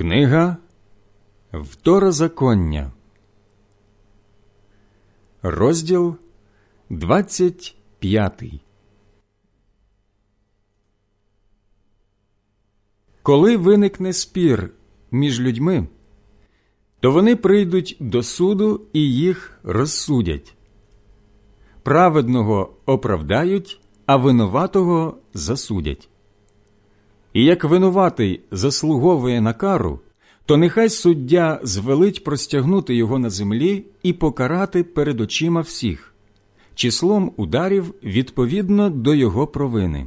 Книга Второзаконня, розділ 25 Коли виникне спір між людьми, то вони прийдуть до суду і їх розсудять. Праведного оправдають, а винуватого засудять. І як винуватий заслуговує на кару, то нехай суддя звелить простягнути його на землі і покарати перед очима всіх, числом ударів відповідно до його провини.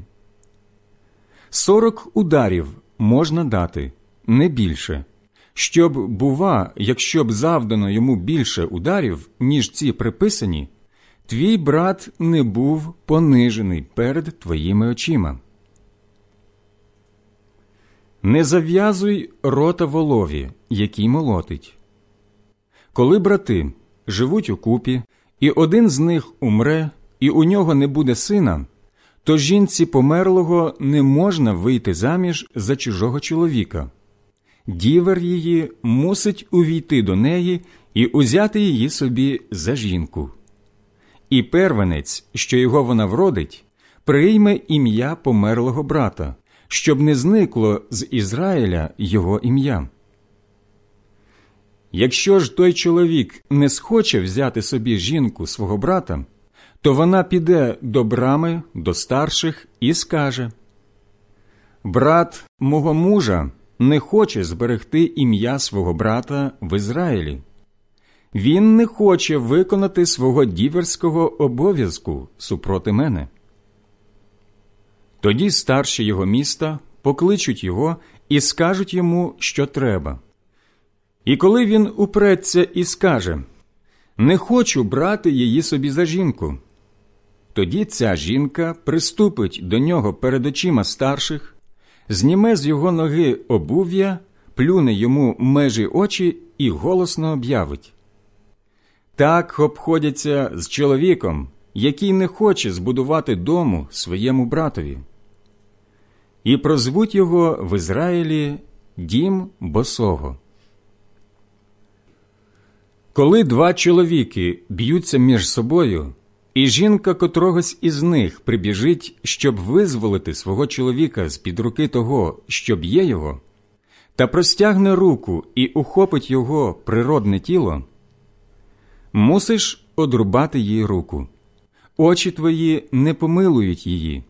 Сорок ударів можна дати, не більше, щоб, бува, якщо б завдано йому більше ударів, ніж ці приписані, твій брат не був понижений перед твоїми очима. Не зав'язуй рота волові, який молотить. Коли брати живуть у купі, і один з них умре, і у нього не буде сина, то жінці померлого не можна вийти заміж за чужого чоловіка. Дівер її мусить увійти до неї і узяти її собі за жінку. І первенець, що його вона вродить, прийме ім'я померлого брата щоб не зникло з Ізраїля його ім'я. Якщо ж той чоловік не схоче взяти собі жінку свого брата, то вона піде до брами, до старших і скаже Брат мого мужа не хоче зберегти ім'я свого брата в Ізраїлі. Він не хоче виконати свого діверського обов'язку супроти мене. Тоді старші його міста покличуть його і скажуть йому, що треба. І коли він упреться і скаже Не хочу брати її собі за жінку, тоді ця жінка приступить до нього перед очима старших, зніме з його ноги обув'я, плюне йому межі очі і голосно об'явить. Так обходяться з чоловіком, який не хоче збудувати дому своєму братові і прозвуть його в Ізраїлі дім босого. Коли два чоловіки б'ються між собою, і жінка котрогось із них прибіжить, щоб визволити свого чоловіка з під руки того, що б'є його, та простягне руку і ухопить його природне тіло, мусиш одрубати їй руку. Очі твої не помилують її.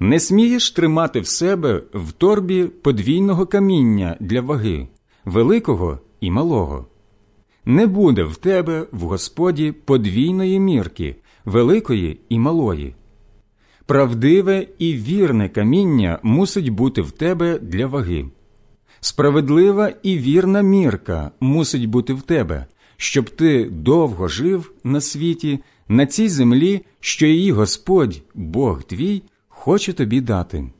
Не смієш тримати в себе в торбі подвійного каміння для ваги, великого і малого. Не буде в тебе в Господі подвійної мірки, великої і малої. Правдиве і вірне каміння мусить бути в тебе для ваги. Справедлива і вірна мірка мусить бути в тебе, щоб ти довго жив на світі, на цій землі, що її Господь, Бог твій хоче тобі дати.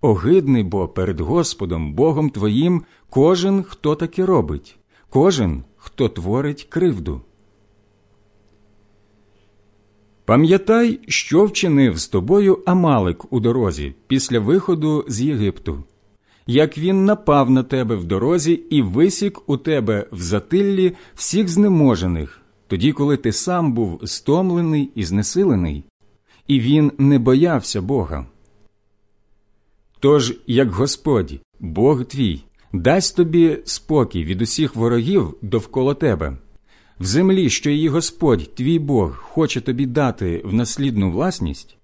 Огидний бо перед Господом Богом твоїм кожен, хто таке робить, кожен, хто творить кривду. Пам'ятай, що вчинив з тобою Амалик у дорозі після виходу з Єгипту, як він напав на тебе в дорозі і висік у тебе в затиллі всіх знеможених, тоді, коли ти сам був стомлений і знесилений, і він не боявся Бога. Тож, як Господь, Бог твій, дасть тобі спокій від усіх ворогів довкола тебе, в землі, що її Господь, твій Бог, хоче тобі дати в наслідну власність,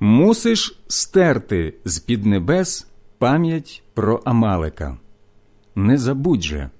мусиш стерти з під небес пам'ять про Амалика. Не забудь же.